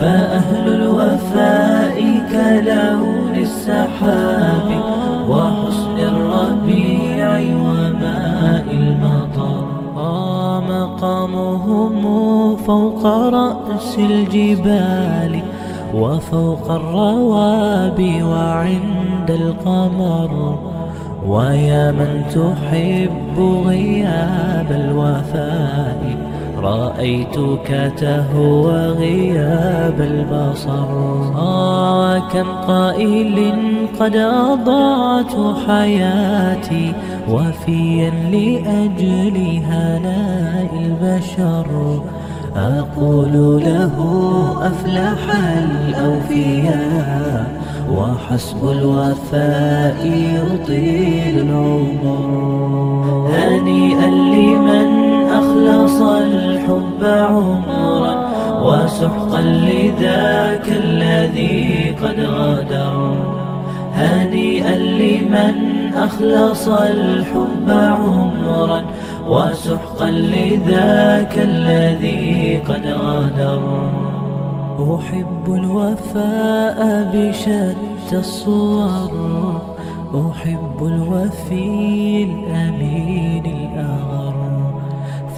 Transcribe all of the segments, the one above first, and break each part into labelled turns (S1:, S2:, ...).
S1: فأهل الوفاء كلون السحاب وحسن الربيع وماء المطر. مقامهم فوق رأس الجبال وفوق الروابي وعند القمر. ويا من تحب غياب الوفاء رأيتك تهوى غياب البصر. آه كم قائل قد أضعت حياتي وفيا لأجل هناء البشر. أقول له أفلح الأوفياء وحسب الوفاء يطيل العمر. هنيئا لمن أخلص عمرا وسحقا لذاك الذي قد غدر هنيئا لمن أخلص الحب عمرا وسحقا لذاك الذي قد غدر أحب الوفاء بشتى الصور أحب الوفي الأمين الأغر.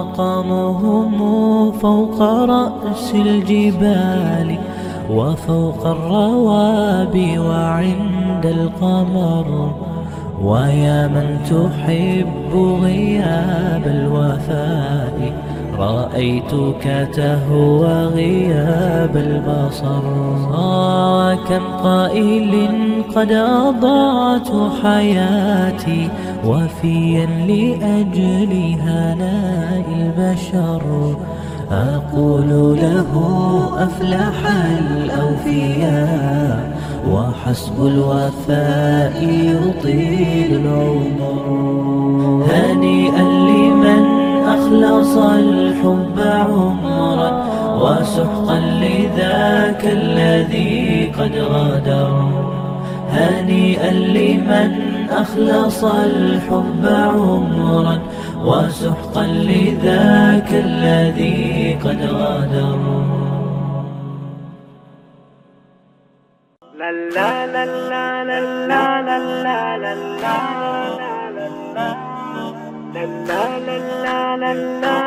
S1: مقامهم فوق رأس الجبال وفوق الروابي وعند القمر. ويا من تحب غياب الوفاء رأيتك تهوى غياب البصر. آه كم قائل قد أضعت حياتي وفيا لأجل البشر أقول له أفلح الأوفياء وحسب الوفاء يطيل العمر. هنيئا لمن أخلص الحب عمرا وسحقا لذاك الذي قد غدر. هنيئا لمن أخلص الحب عمرا وسحقا لذاك الذي قد
S2: لا لا لا لا لا لا لا لا لا لا لا لا لا لا لا لا